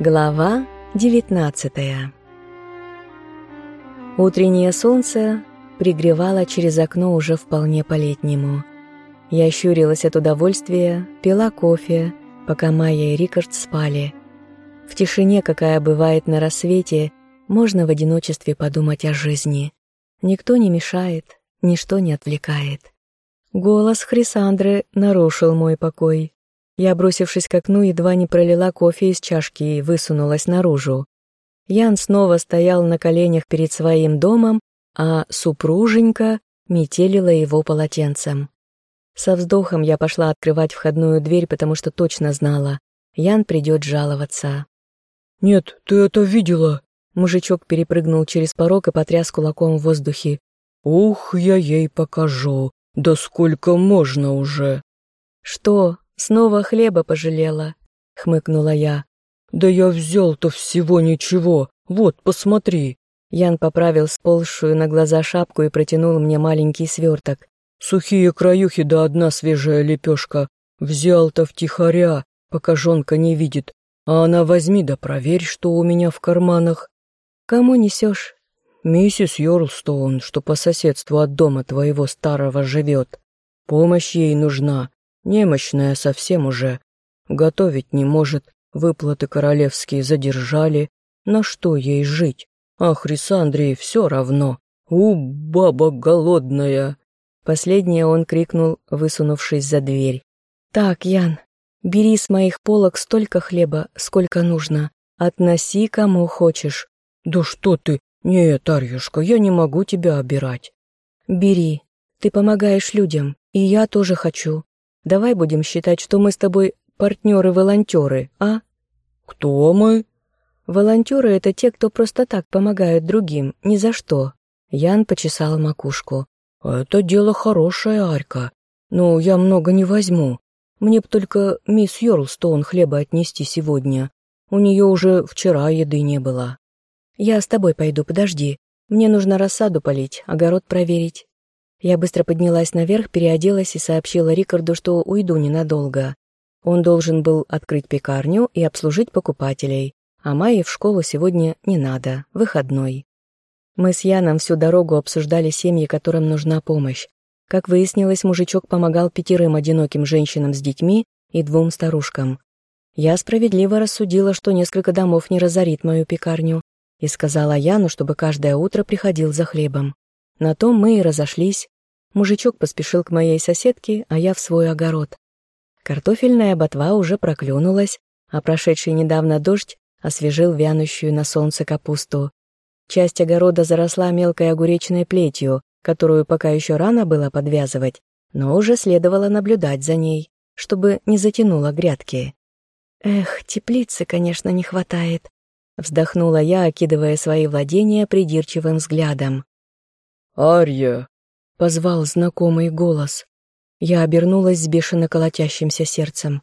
Глава 19 Утреннее солнце пригревало через окно уже вполне по-летнему. Я щурилась от удовольствия, пила кофе, пока Майя и Рикард спали. В тишине, какая бывает на рассвете, можно в одиночестве подумать о жизни. Никто не мешает, ничто не отвлекает. Голос Хрисандры нарушил мой покой. Я, бросившись к окну, едва не пролила кофе из чашки и высунулась наружу. Ян снова стоял на коленях перед своим домом, а супруженька метелила его полотенцем. Со вздохом я пошла открывать входную дверь, потому что точно знала, Ян придет жаловаться. «Нет, ты это видела?» Мужичок перепрыгнул через порог и потряс кулаком в воздухе. «Ух, я ей покажу! Да сколько можно уже!» «Что, Снова хлеба пожалела, хмыкнула я. Да я взял-то всего ничего. Вот, посмотри. Ян поправил сползшую на глаза шапку и протянул мне маленький сверток. Сухие краюхи да одна свежая лепешка. Взял-то втихаря, пока жонка не видит. А она возьми да проверь, что у меня в карманах. Кому несешь? Миссис Йорлстоун, что по соседству от дома твоего старого живет. Помощь ей нужна. Немощная совсем уже. Готовить не может, выплаты королевские задержали. На что ей жить? А Хрисандрии все равно. У, баба голодная!» Последнее он крикнул, высунувшись за дверь. «Так, Ян, бери с моих полок столько хлеба, сколько нужно. Относи кому хочешь». «Да что ты? Нет, Арьюшка, я не могу тебя обирать». «Бери. Ты помогаешь людям, и я тоже хочу. Давай будем считать, что мы с тобой партнеры-волонтеры, а? Кто мы? Волонтеры — это те, кто просто так помогают другим, ни за что. Ян почесал макушку. Это дело хорошее, Арька. Но я много не возьму. Мне б только мисс Йорлстоун хлеба отнести сегодня. У нее уже вчера еды не было. Я с тобой пойду, подожди. Мне нужно рассаду полить, огород проверить. Я быстро поднялась наверх, переоделась и сообщила Рикарду, что уйду ненадолго. Он должен был открыть пекарню и обслужить покупателей, а Майе в школу сегодня не надо, выходной. Мы с Яном всю дорогу обсуждали семьи, которым нужна помощь. Как выяснилось, мужичок помогал пятерым одиноким женщинам с детьми и двум старушкам. Я справедливо рассудила, что несколько домов не разорит мою пекарню, и сказала Яну, чтобы каждое утро приходил за хлебом. На том мы и разошлись. Мужичок поспешил к моей соседке, а я в свой огород. Картофельная ботва уже проклюнулась, а прошедший недавно дождь освежил вянущую на солнце капусту. Часть огорода заросла мелкой огуречной плетью, которую пока еще рано было подвязывать, но уже следовало наблюдать за ней, чтобы не затянуло грядки. «Эх, теплицы, конечно, не хватает», — вздохнула я, окидывая свои владения придирчивым взглядом. «Арья!» — позвал знакомый голос. Я обернулась с бешено колотящимся сердцем.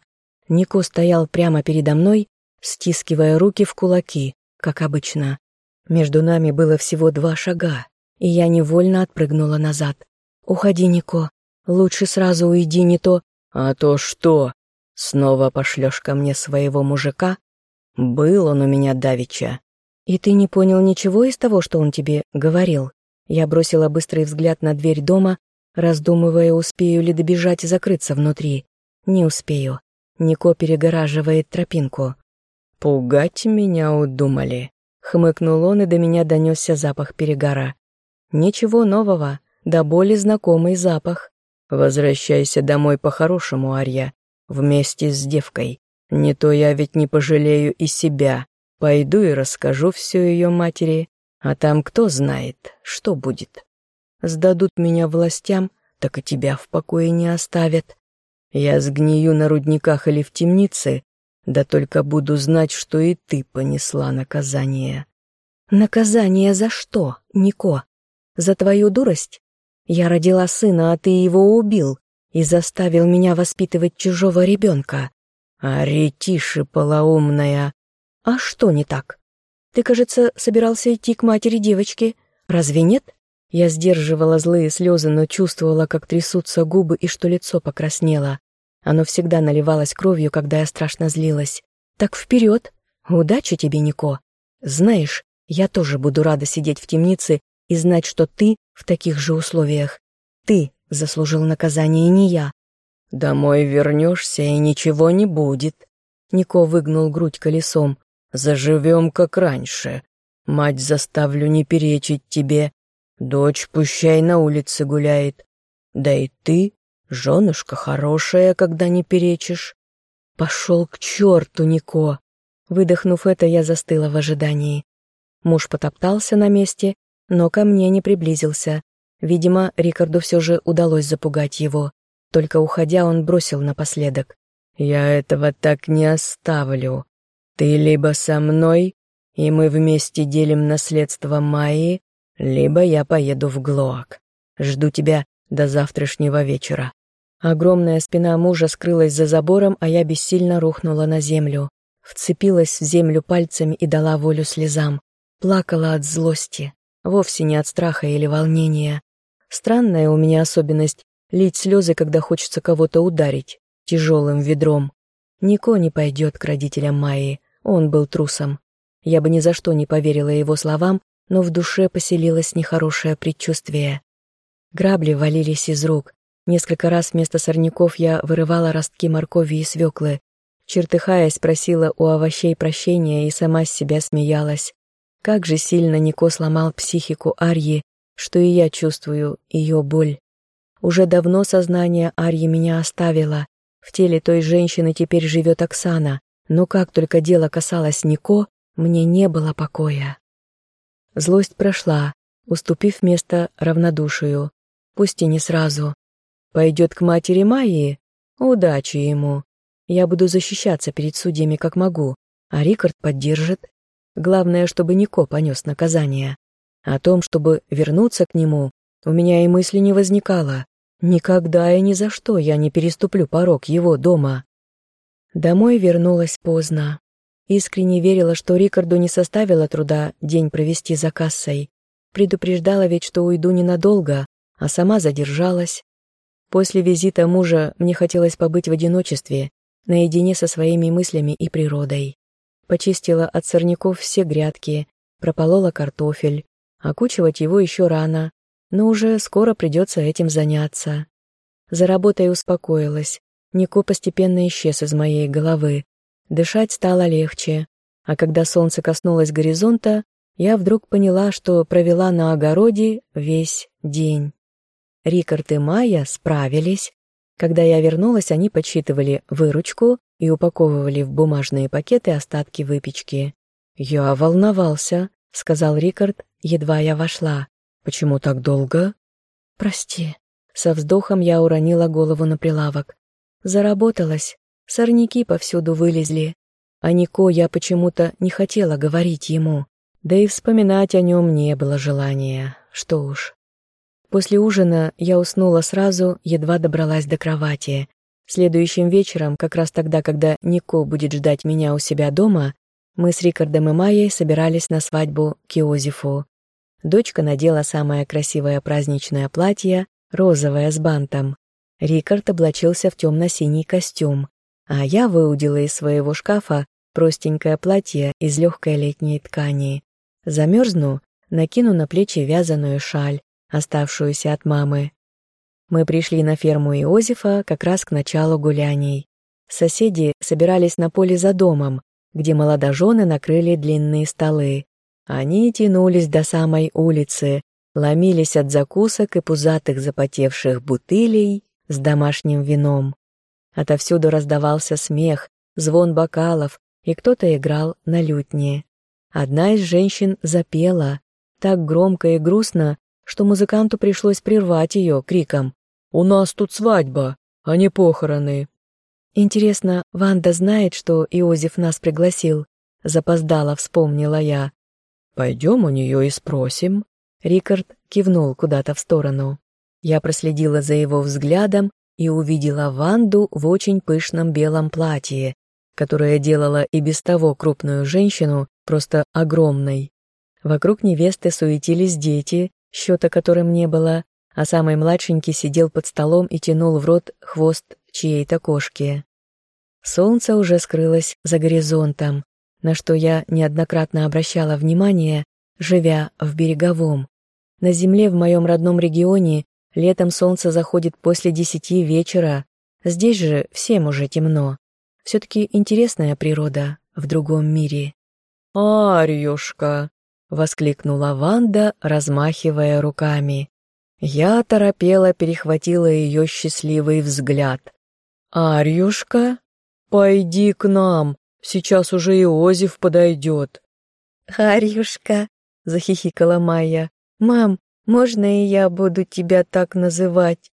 Нико стоял прямо передо мной, стискивая руки в кулаки, как обычно. Между нами было всего два шага, и я невольно отпрыгнула назад. «Уходи, Нико. Лучше сразу уйди, не то...» «А то что? Снова пошлешь ко мне своего мужика? Был он у меня давеча». «И ты не понял ничего из того, что он тебе говорил?» Я бросила быстрый взгляд на дверь дома, раздумывая, успею ли добежать и закрыться внутри. Не успею. Нико перегораживает тропинку. «Пугать меня удумали», — хмыкнул он, и до меня донесся запах перегара. «Ничего нового, да более знакомый запах». «Возвращайся домой по-хорошему, Арья, вместе с девкой. Не то я ведь не пожалею и себя. Пойду и расскажу все ее матери. А там кто знает, что будет. Сдадут меня властям, так и тебя в покое не оставят. Я сгнию на рудниках или в темнице, да только буду знать, что и ты понесла наказание. Наказание за что, Нико? За твою дурость? Я родила сына, а ты его убил и заставил меня воспитывать чужого ребенка. Ари, тише, полоумная. А что не так? Ты, кажется, собирался идти к матери девочки. Разве нет?» Я сдерживала злые слезы, но чувствовала, как трясутся губы и что лицо покраснело. Оно всегда наливалось кровью, когда я страшно злилась. «Так вперед! «Удачи тебе, Нико. Знаешь, я тоже буду рада сидеть в темнице и знать, что ты в таких же условиях. Ты заслужил наказание, не я». «Домой вернешься, и ничего не будет». Нико выгнул грудь колесом. «Заживем, как раньше. Мать заставлю не перечить тебе. Дочь пущай на улице гуляет. Да и ты, женушка хорошая, когда не перечишь». «Пошел к черту, Нико!» Выдохнув это, я застыла в ожидании. Муж потоптался на месте, но ко мне не приблизился. Видимо, Рикарду все же удалось запугать его. Только уходя, он бросил напоследок. «Я этого так не оставлю. Ты либо со мной, и мы вместе делим наследство Майи, либо я поеду в Глоак. Жду тебя до завтрашнего вечера». Огромная спина мужа скрылась за забором, а я бессильно рухнула на землю вцепилась в землю пальцами и дала волю слезам. Плакала от злости, вовсе не от страха или волнения. Странная у меня особенность — лить слезы, когда хочется кого-то ударить тяжелым ведром. Нико не пойдет к родителям Майи, он был трусом. Я бы ни за что не поверила его словам, но в душе поселилось нехорошее предчувствие. Грабли валились из рук. Несколько раз вместо сорняков я вырывала ростки моркови и свеклы, Чертыхаясь, просила у овощей прощения и сама с себя смеялась. Как же сильно Нико сломал психику Арьи, что и я чувствую ее боль. Уже давно сознание Арьи меня оставило. В теле той женщины теперь живет Оксана, но как только дело касалось Нико, мне не было покоя. Злость прошла, уступив место равнодушию, пусть и не сразу. Пойдет к матери Майи? Удачи ему. Я буду защищаться перед судьями как могу, а Рикард поддержит. Главное, чтобы Нико понес наказание. О том, чтобы вернуться к нему, у меня и мысли не возникало. Никогда и ни за что я не переступлю порог его дома. Домой вернулась поздно. Искренне верила, что Рикарду не составило труда день провести за кассой. Предупреждала ведь, что уйду ненадолго, а сама задержалась. После визита мужа мне хотелось побыть в одиночестве наедине со своими мыслями и природой. Почистила от сорняков все грядки, прополола картофель, окучивать его еще рано, но уже скоро придется этим заняться. За работой успокоилась, Нико постепенно исчез из моей головы, дышать стало легче, а когда солнце коснулось горизонта, я вдруг поняла, что провела на огороде весь день. Рикард и Майя справились, когда я вернулась, они подсчитывали выручку и упаковывали в бумажные пакеты остатки выпечки. «Я волновался», — сказал Рикард, едва я вошла. «Почему так долго?» «Прости». Со вздохом я уронила голову на прилавок. Заработалась. Сорняки повсюду вылезли. А Нико я почему-то не хотела говорить ему. Да и вспоминать о нем не было желания. Что уж. После ужина я уснула сразу, едва добралась до кровати. Следующим вечером, как раз тогда, когда Нико будет ждать меня у себя дома, мы с Рикардом и Майей собирались на свадьбу к Иозефу. Дочка надела самое красивое праздничное платье, розовое с бантом. Рикард облачился в темно-синий костюм, а я выудила из своего шкафа простенькое платье из легкой летней ткани. Замерзну, накину на плечи вязаную шаль, оставшуюся от мамы. Мы пришли на ферму Иозефа как раз к началу гуляний. Соседи собирались на поле за домом, где молодожены накрыли длинные столы. Они тянулись до самой улицы, ломились от закусок и пузатых запотевших бутылей с домашним вином. Отовсюду раздавался смех, звон бокалов, и кто-то играл на лютне. Одна из женщин запела, так громко и грустно, что музыканту пришлось прервать ее криком «У нас тут свадьба, а не похороны». «Интересно, Ванда знает, что Иозеф нас пригласил?» Запоздала, вспомнила я. «Пойдем у нее и спросим». Рикард кивнул куда-то в сторону. Я проследила за его взглядом и увидела Ванду в очень пышном белом платье, которое делало и без того крупную женщину просто огромной. Вокруг невесты суетились дети, счета которым не было, а самый младшенький сидел под столом и тянул в рот хвост чьей-то кошки. Солнце уже скрылось за горизонтом, на что я неоднократно обращала внимание, живя в Береговом. На земле в моем родном регионе летом солнце заходит после десяти вечера, здесь же всем уже темно. Все-таки интересная природа в другом мире. «Арьюшка!» — воскликнула Ванда, размахивая руками. Я торопела перехватила ее счастливый взгляд. «Арьюшка, пойди к нам, сейчас уже Иозиф подойдет». «Арьюшка», — захихикала Майя, — «мам, можно и я буду тебя так называть?»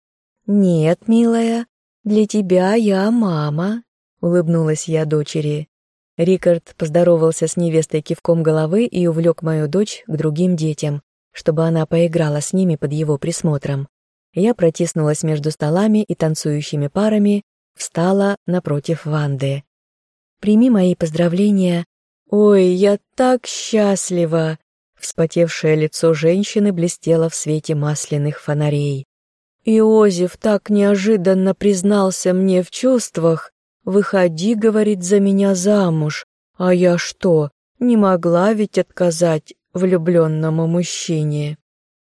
«Нет, милая, для тебя я мама», — улыбнулась я дочери. Рикард поздоровался с невестой кивком головы и увлек мою дочь к другим детям, чтобы она поиграла с ними под его присмотром. Я протиснулась между столами и танцующими парами, встала напротив Ванды. «Прими мои поздравления. Ой, я так счастлива!» Вспотевшее лицо женщины блестело в свете масляных фонарей. «Иозеф так неожиданно признался мне в чувствах. Выходи, — говорит, — за меня замуж. А я что, не могла ведь отказать влюбленному мужчине?»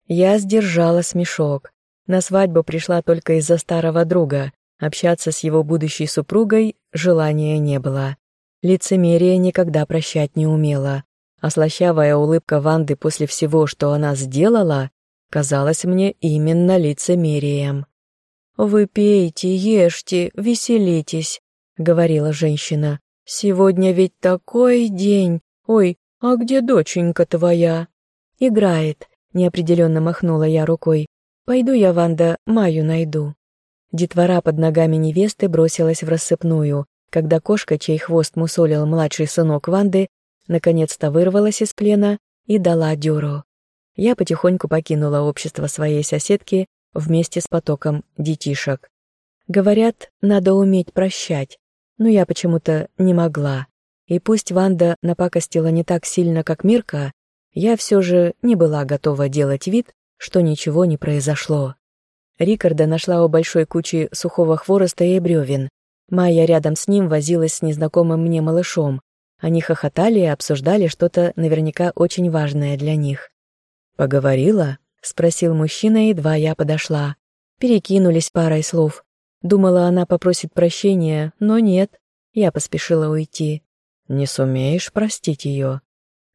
Я сдержала смешок. На свадьбу пришла только из-за старого друга. Общаться с его будущей супругой желания не было. Лицемерие никогда прощать не умела а слащавая улыбка Ванды после всего, что она сделала, казалась мне именно лицемерием. «Вы пейте, ешьте, веселитесь», — говорила женщина. «Сегодня ведь такой день. Ой, а где доченька твоя?» «Играет», — неопределенно махнула я рукой. «Пойду я, Ванда, Маю найду». Детвора под ногами невесты бросилась в рассыпную, когда кошка, чей хвост мусолил младший сынок Ванды, наконец-то вырвалась из плена и дала дёру. Я потихоньку покинула общество своей соседки вместе с потоком детишек. Говорят, надо уметь прощать, но я почему-то не могла. И пусть Ванда напакостила не так сильно, как Мирка, я все же не была готова делать вид, что ничего не произошло. Рикарда нашла у большой кучи сухого хвороста и бревен. Майя рядом с ним возилась с незнакомым мне малышом, они хохотали и обсуждали что-то наверняка очень важное для них. «Поговорила?» — спросил мужчина, едва я подошла. Перекинулись парой слов. Думала, она попросит прощения, но нет. Я поспешила уйти. «Не сумеешь простить ее?»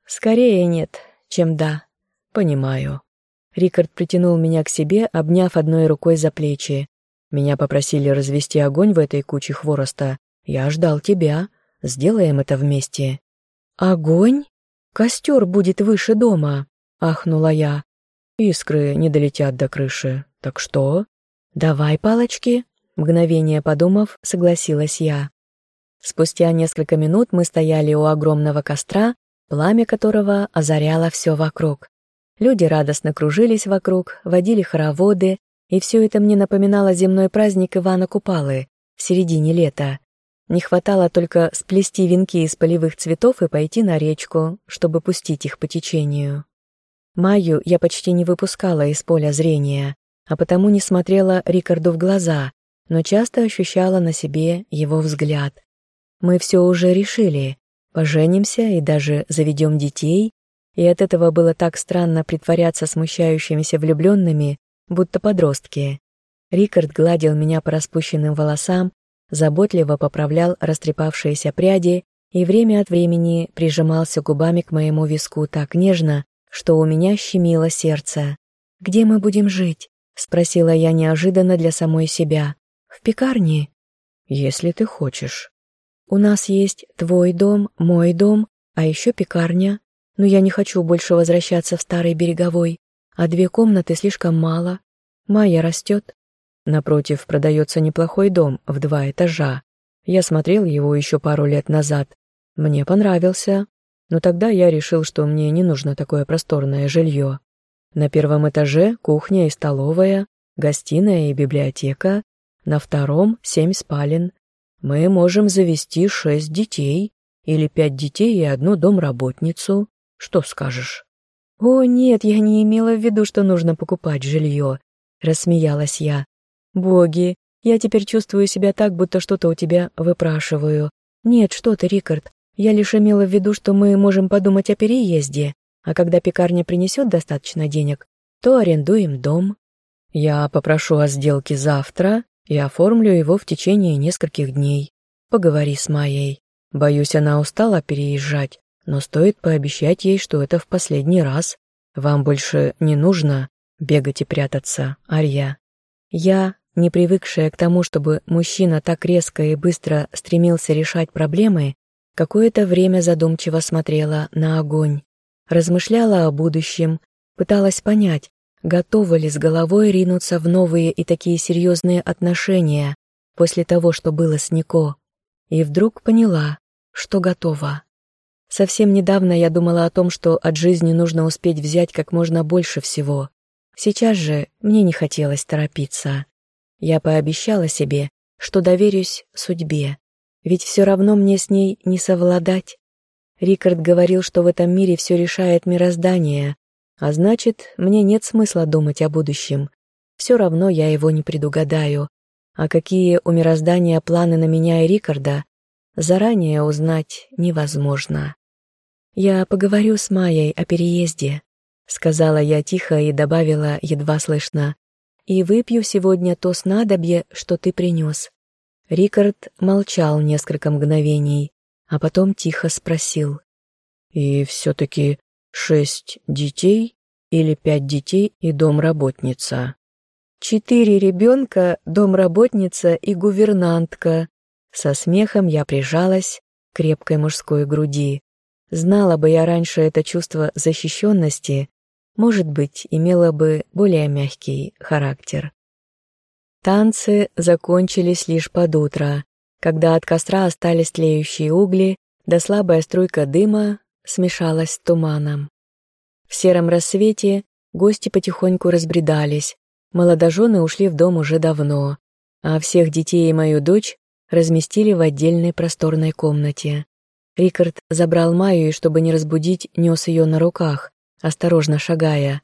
«Скорее нет, чем да». «Понимаю». Рикард притянул меня к себе, обняв одной рукой за плечи. «Меня попросили развести огонь в этой куче хвороста. Я ждал тебя. Сделаем это вместе». «Огонь? Костер будет выше дома», — ахнула я. «Искры не долетят до крыши. Так что?» «Давай палочки», — мгновение подумав, согласилась я. Спустя несколько минут мы стояли у огромного костра, пламя которого озаряло все вокруг. Люди радостно кружились вокруг, водили хороводы, и все это мне напоминало земной праздник Ивана Купалы в середине лета. Не хватало только сплести венки из полевых цветов и пойти на речку, чтобы пустить их по течению. Майю я почти не выпускала из поля зрения, а потому не смотрела Рикарду в глаза, но часто ощущала на себе его взгляд. Мы все уже решили, поженимся и даже заведем детей, и от этого было так странно притворяться смущающимися влюбленными, будто подростки. Рикард гладил меня по распущенным волосам, заботливо поправлял растрепавшиеся пряди и время от времени прижимался губами к моему виску так нежно, что у меня щемило сердце. «Где мы будем жить?» — спросила я неожиданно для самой себя. «В пекарне?» «Если ты хочешь». «У нас есть твой дом, мой дом, а еще пекарня. Но я не хочу больше возвращаться в старый береговой, а две комнаты слишком мало. Майя растет, Напротив продается неплохой дом в два этажа. Я смотрел его еще пару лет назад. Мне понравился. Но тогда я решил, что мне не нужно такое просторное жилье. На первом этаже кухня и столовая, гостиная и библиотека. На втором семь спален. Мы можем завести шесть детей или пять детей и одну домработницу. Что скажешь? «О, нет, я не имела в виду, что нужно покупать жилье», — рассмеялась я. Боги, я теперь чувствую себя так, будто что-то у тебя выпрашиваю. Нет, что ты, Рикард, Я лишь имела в виду, что мы можем подумать о переезде, а когда пекарня принесет достаточно денег, то арендуем дом. Я попрошу о сделке завтра и оформлю его в течение нескольких дней. Поговори с Майей. Боюсь, она устала переезжать, но стоит пообещать ей, что это в последний раз. Вам больше не нужно бегать и прятаться, Арья. Я, не привыкшая к тому, чтобы мужчина так резко и быстро стремился решать проблемы, какое-то время задумчиво смотрела на огонь, размышляла о будущем, пыталась понять, готова ли с головой ринуться в новые и такие серьезные отношения после того, что было с Нико. И вдруг поняла, что готова. Совсем недавно я думала о том, что от жизни нужно успеть взять как можно больше всего. Сейчас же мне не хотелось торопиться. Я пообещала себе, что доверюсь судьбе, ведь все равно мне с ней не совладать. Рикард говорил, что в этом мире все решает мироздание, а значит, мне нет смысла думать о будущем. Все равно я его не предугадаю. А какие у мироздания планы на меня и Рикарда, заранее узнать невозможно. «Я поговорю с Майей о переезде», — сказала я тихо и добавила, едва слышно и выпью сегодня то снадобье, что ты принес». Рикард молчал несколько мгновений, а потом тихо спросил. «И все-таки шесть детей или пять детей и домработница?» «Четыре ребенка, домработница и гувернантка». Со смехом я прижалась к крепкой мужской груди. Знала бы я раньше это чувство защищенности, может быть, имела бы более мягкий характер. Танцы закончились лишь под утро, когда от костра остались тлеющие угли, да слабая струйка дыма смешалась с туманом. В сером рассвете гости потихоньку разбредались, молодожены ушли в дом уже давно, а всех детей и мою дочь разместили в отдельной просторной комнате. Рикард забрал Майю и, чтобы не разбудить, нес ее на руках, осторожно шагая.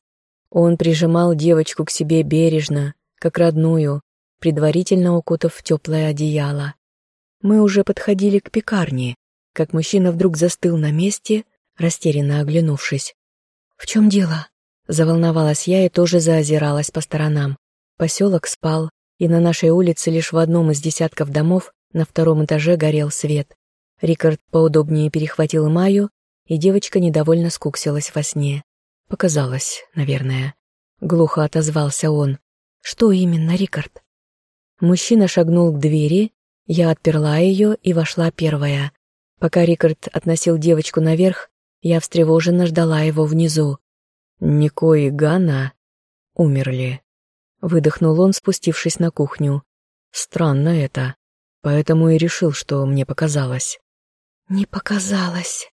Он прижимал девочку к себе бережно, как родную, предварительно укутав в теплое одеяло. Мы уже подходили к пекарне, как мужчина вдруг застыл на месте, растерянно оглянувшись. «В чем дело?» Заволновалась я и тоже заозиралась по сторонам. Поселок спал, и на нашей улице лишь в одном из десятков домов на втором этаже горел свет. Рикард поудобнее перехватил Маю и девочка недовольно скуксилась во сне. Показалось, наверное. Глухо отозвался он. «Что именно, Рикард?» Мужчина шагнул к двери, я отперла ее и вошла первая. Пока Рикард относил девочку наверх, я встревоженно ждала его внизу. «Нико и Ганна умерли», — выдохнул он, спустившись на кухню. «Странно это, поэтому и решил, что мне показалось». «Не показалось»,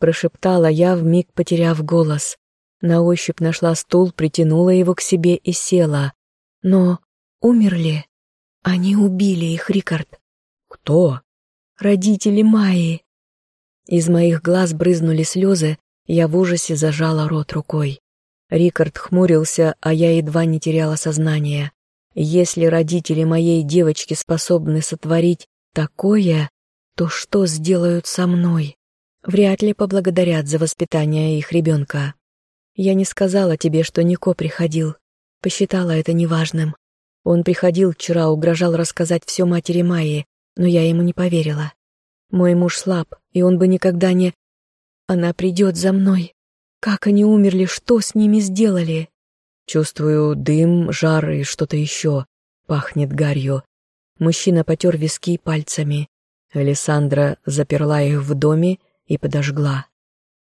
прошептала я, вмиг потеряв голос. На ощупь нашла стул, притянула его к себе и села. Но умерли? Они убили их, Рикард. Кто? Родители Майи. Из моих глаз брызнули слезы, я в ужасе зажала рот рукой. Рикард хмурился, а я едва не теряла сознание. Если родители моей девочки способны сотворить такое, то что сделают со мной? Вряд ли поблагодарят за воспитание их ребенка. Я не сказала тебе, что Нико приходил. Посчитала это неважным. Он приходил вчера, угрожал рассказать все матери Майи, но я ему не поверила. Мой муж слаб, и он бы никогда не... Она придет за мной. Как они умерли, что с ними сделали? Чувствую дым, жар и что-то еще. Пахнет гарью. Мужчина потер виски пальцами. Александра заперла их в доме и подожгла.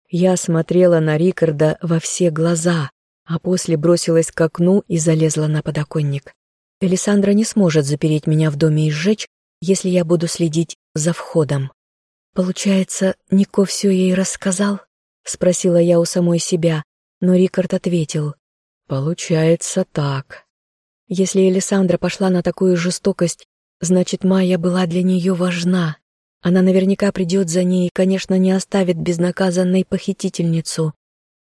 Я смотрела на Рикарда во все глаза, а после бросилась к окну и залезла на подоконник. Элисандра не сможет запереть меня в доме и сжечь, если я буду следить за входом. Получается, Нико все ей рассказал? Спросила я у самой себя, но Рикард ответил. Получается так. Если Элисандра пошла на такую жестокость, значит, Майя была для нее важна. Она наверняка придет за ней и, конечно, не оставит безнаказанной похитительницу.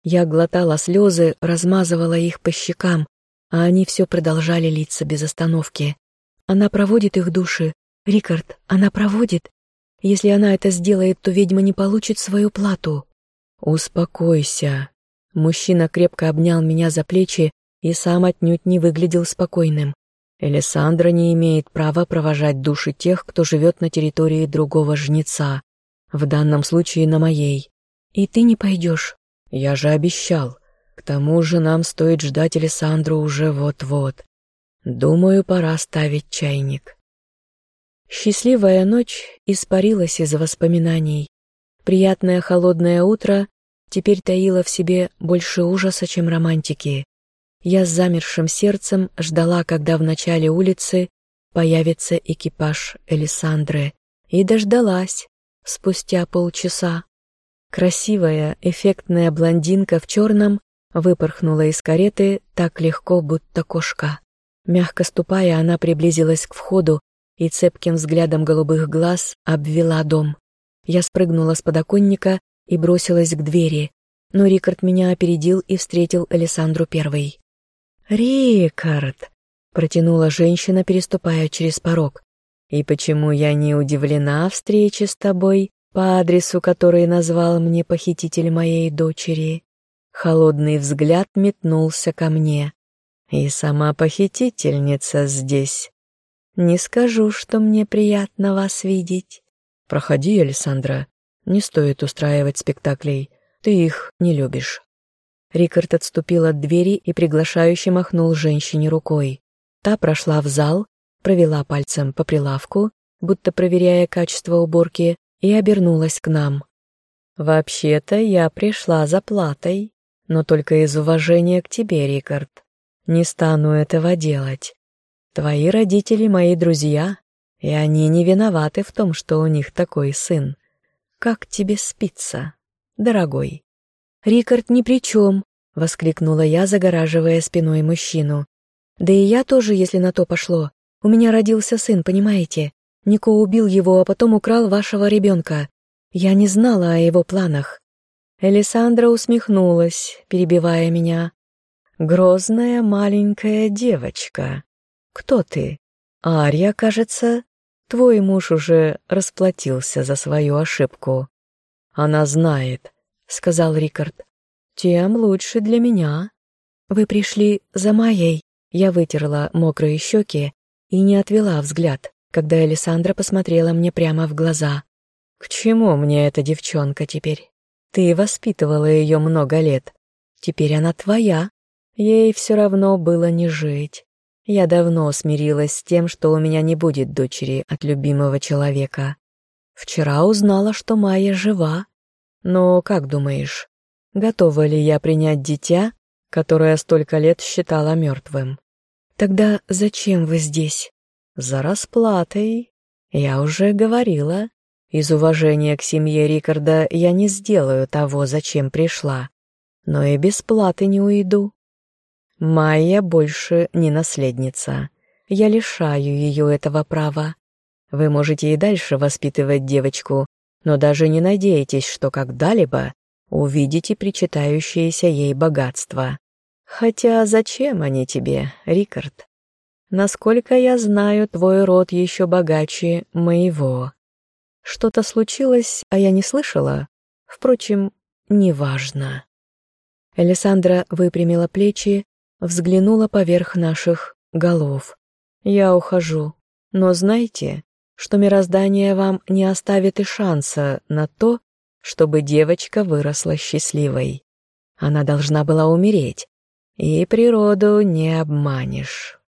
Я глотала слезы, размазывала их по щекам, а они все продолжали литься без остановки. Она проводит их души. Рикард, она проводит? Если она это сделает, то ведьма не получит свою плату. Успокойся. Мужчина крепко обнял меня за плечи и сам отнюдь не выглядел спокойным. Элисандра не имеет права провожать души тех, кто живет на территории другого жнеца, в данном случае на моей. И ты не пойдешь. Я же обещал. К тому же нам стоит ждать Элисандру уже вот-вот. Думаю, пора ставить чайник. Счастливая ночь испарилась из воспоминаний. Приятное холодное утро теперь таило в себе больше ужаса, чем романтики. Я с замершим сердцем ждала, когда в начале улицы появится экипаж Элисандры, и дождалась спустя полчаса. Красивая, эффектная блондинка в черном выпорхнула из кареты так легко, будто кошка. Мягко ступая, она приблизилась к входу и цепким взглядом голубых глаз обвела дом. Я спрыгнула с подоконника и бросилась к двери, но Рикард меня опередил и встретил Александру первой. «Рикард!» — протянула женщина, переступая через порог. «И почему я не удивлена встрече с тобой по адресу, который назвал мне похититель моей дочери?» Холодный взгляд метнулся ко мне. «И сама похитительница здесь. Не скажу, что мне приятно вас видеть». «Проходи, Александра. Не стоит устраивать спектаклей. Ты их не любишь». Рикард отступил от двери и приглашающе махнул женщине рукой. Та прошла в зал, провела пальцем по прилавку, будто проверяя качество уборки, и обернулась к нам. «Вообще-то я пришла за платой, но только из уважения к тебе, Рикард. Не стану этого делать. Твои родители мои друзья, и они не виноваты в том, что у них такой сын. Как тебе спится, дорогой?» «Рикард ни при чем», — воскликнула я, загораживая спиной мужчину. «Да и я тоже, если на то пошло. У меня родился сын, понимаете? Нико убил его, а потом украл вашего ребенка. Я не знала о его планах». Элисандра усмехнулась, перебивая меня. «Грозная маленькая девочка. Кто ты? Ария, кажется. Твой муж уже расплатился за свою ошибку. Она знает, сказал Рикард. «Тем лучше для меня». «Вы пришли за Майей?» Я вытерла мокрые щеки и не отвела взгляд, когда Александра посмотрела мне прямо в глаза. «К чему мне эта девчонка теперь? Ты воспитывала ее много лет. Теперь она твоя. Ей все равно было не жить. Я давно смирилась с тем, что у меня не будет дочери от любимого человека. Вчера узнала, что Майя жива, но как думаешь, готова ли я принять дитя, которое столько лет считала мертвым? Тогда зачем вы здесь? За расплатой. Я уже говорила. Из уважения к семье Рикарда я не сделаю того, зачем пришла. Но и без платы не уйду. Майя больше не наследница. Я лишаю ее этого права. Вы можете и дальше воспитывать девочку, но даже не надейтесь, что когда-либо увидите причитающееся ей богатство. Хотя зачем они тебе, Рикард? Насколько я знаю, твой род еще богаче моего. Что-то случилось, а я не слышала? Впрочем, неважно. Александра выпрямила плечи, взглянула поверх наших голов. Я ухожу, но знаете, что мироздание вам не оставит и шанса на то, чтобы девочка выросла счастливой. Она должна была умереть, и природу не обманешь.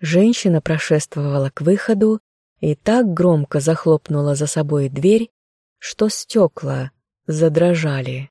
Женщина прошествовала к выходу и так громко захлопнула за собой дверь, что стекла задрожали.